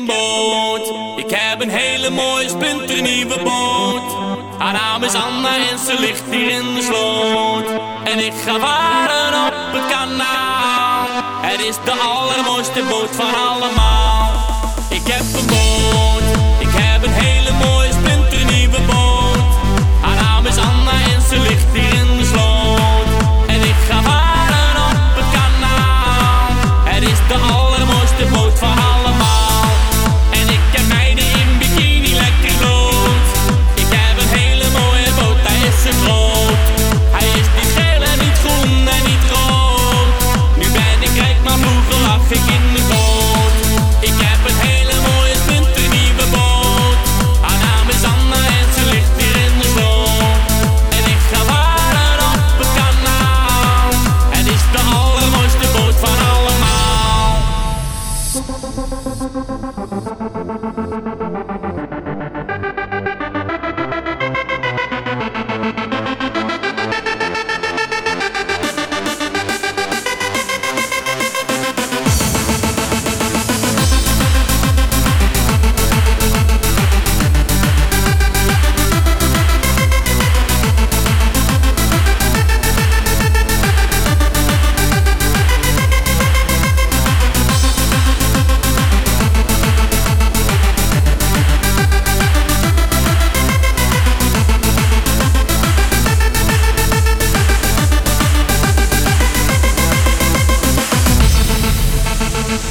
boot, ik heb een hele mooie splinternieuwe boot. Haar naam is Anna en ze ligt hier in de sloot. En ik ga varen op het kanaal. Het is de allermooiste boot van allemaal. Ik heb een boot.